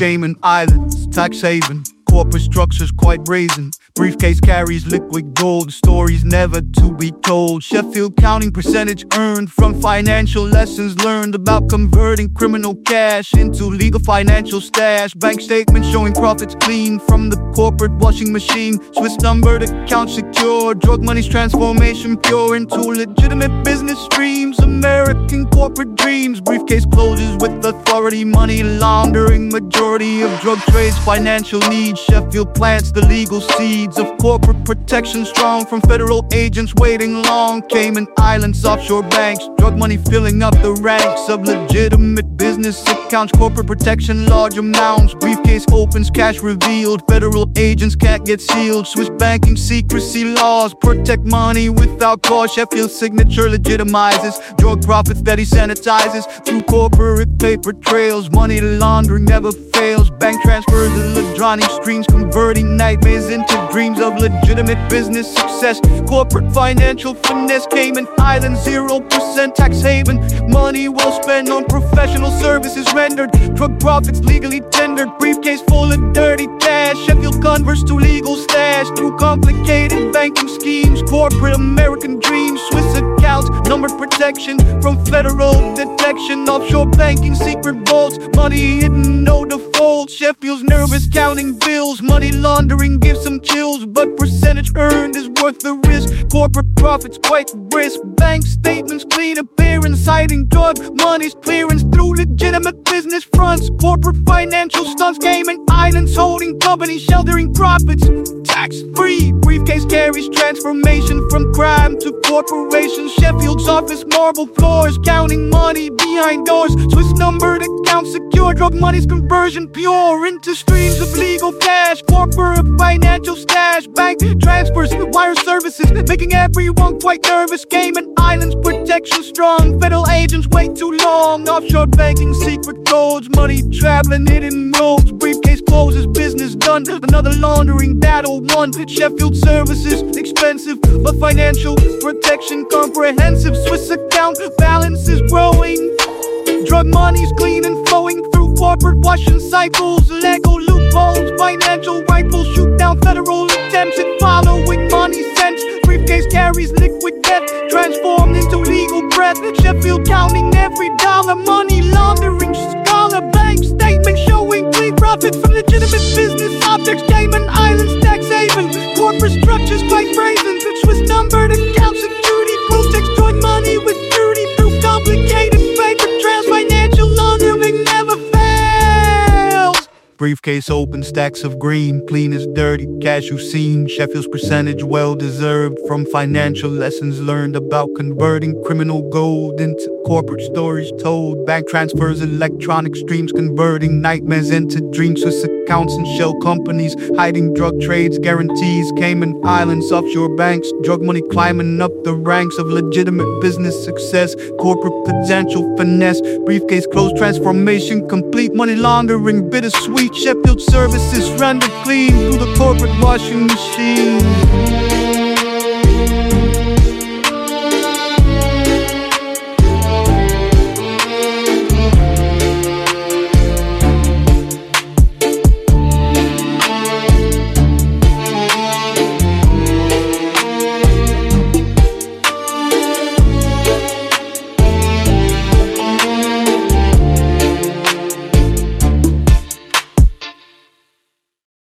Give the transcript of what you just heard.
Cayman Islands, tax haven. Corporate structures quite brazen. Briefcase carries liquid gold, stories never to be told. Sheffield counting percentage earned from financial lessons learned about converting criminal cash into legal financial stash. Bank statements showing profits clean from the corporate washing machine. Swiss numbered account secure, drug money's transformation pure into legitimate business streams. American corporate dreams. Briefcase closes with authority, money laundering. Majority of drug trades, financial needs. Sheffield plants the legal seeds of corporate protection strong from federal agents waiting long. Cayman Islands, offshore banks, drug money filling up the ranks of legitimate business accounts, corporate protection, large amounts. Briefcase opens, cash revealed. Federal agents can't get sealed. Swiss banking secrecy laws protect money without cause. Sheffield signature legitimizes drug profits that he sanitizes through corporate paper trails. Money laundering never fails. Bank transfers, electronic streams, converting nightmares into dreams of legitimate business success. Corporate financial finesse, Cayman Islands, 0% tax haven. Money well spent on professional services rendered. Drug profits legally tendered. Briefcase full of dirty cash. Sheffield Converse to legal stash through complicated banking schemes. Corporate American dreams, Swiss accounts, numbered protection from federal detection. Offshore banking, secret vaults, money hidden, no default. Sheffield's nervous counting bills. Money laundering gives some chills, but percentage earned is worth the risk. Corporate profits quite brisk. Bank statements clean appearance, hiding drug money's clearance through legitimate business fronts. Corporate financial stunts, Cayman Islands holding companies, sheltering profits. Tax free briefcase carries transformation from crime to corporations. Sheffield's office marble floors, counting money behind doors. Swiss numbered accounts secure, drug money's conversion pure into streams of legal cash. Corporate financial stash, bank transfers, wire services, making everyone quite nervous. Cayman Islands protection strong, federal agents wait too long. Offshore banking, secret codes, money traveling hidden roads. Briefcase closes, business done. Another laundering battle won. Sheffield services expensive, but financial protection comprehensive. Swiss account balance is growing. Drug money's clean and flowing through corporate washing cycles. Lego loopholes, financial rifles shoot down federal attempts at following money sense. Briefcase carries liquid debt, transformed into legal breath. Sheffield counting every dollar, money laundering Briefcase open, stacks of green, clean as dirty, cash you've seen. Sheffield's percentage well deserved from financial lessons learned about converting criminal gold into corporate stories told. Bank transfers, electronic streams, converting nightmares into dreams. Swiss accounts and shell companies, hiding drug trades, guarantees. Cayman Islands, offshore banks, drug money climbing up the ranks of legitimate business success. Corporate potential finesse, briefcase closed transformation, complete money laundering, bittersweet. Sheffield services rendered clean through the corporate washing machine.